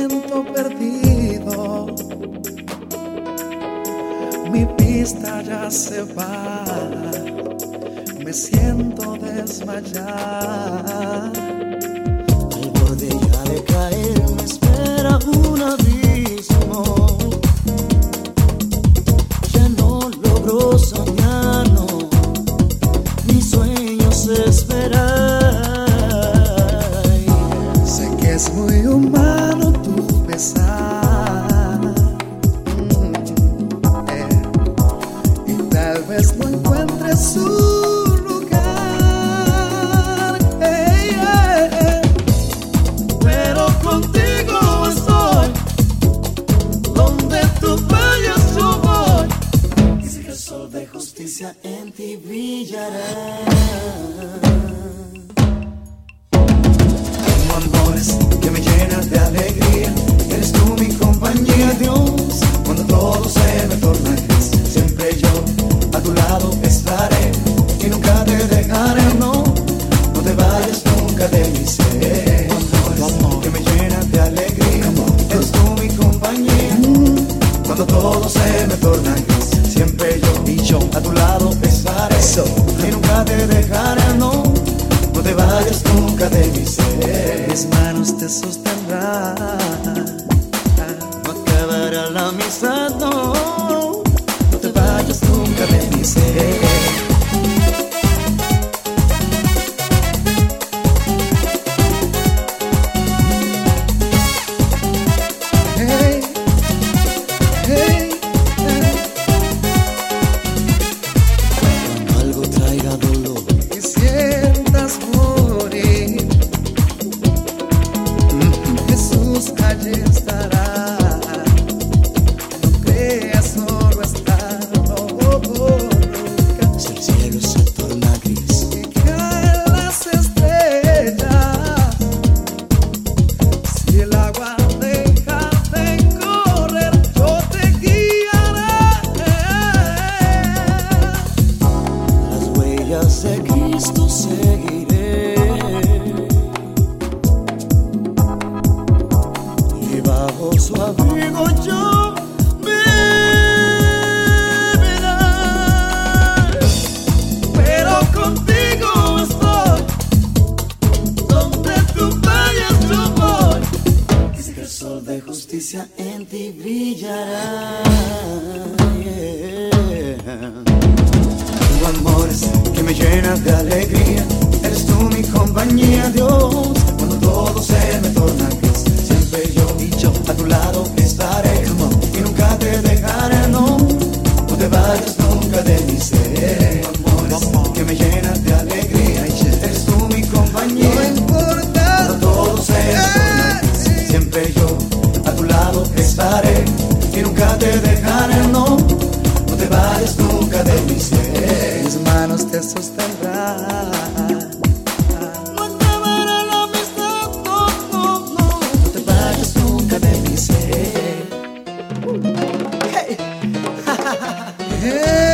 siento perdido. Mi pista ya se va, me siento desmayar. Al borde ya de caer me espera un abismo. Ya no logro soñar, no. mis sueños esperar. Sé que es muy humano Mm, eh, Y tal vez no encuentres su lugar. Pero contigo estoy. Donde tú vayas yo voy. Y si el sol de justicia en ti brillará. Tengo amores que me llenan de alegría. Cuando todo se me torna gris, siempre yo y yo a tu lado estaré. Y nunca te dejaré, no. No te vayas nunca de mi ser. Mis manos te sostendrán. No acabará la amistad, no. No te vayas nunca de mi ser. Justicia en ti brillará. Yeah. Tengo amores que me llenan de alegría, eres tú mi compañía, Dios. Cuando todo se me torna gris, siempre yo y yo a tu lado estaré. Y nunca te dejaré, no, no te vayas nunca de mi ser. Amores que me llenan de alegría, eres tú mi compañía. No importa, cuando todo se me torna gris, siempre yo tu lado estaré y nunca te dejaré, no, no te vayas nunca de mis pies. Mis manos te sostendrán. No la no, no, no te vayas nunca de mis pies.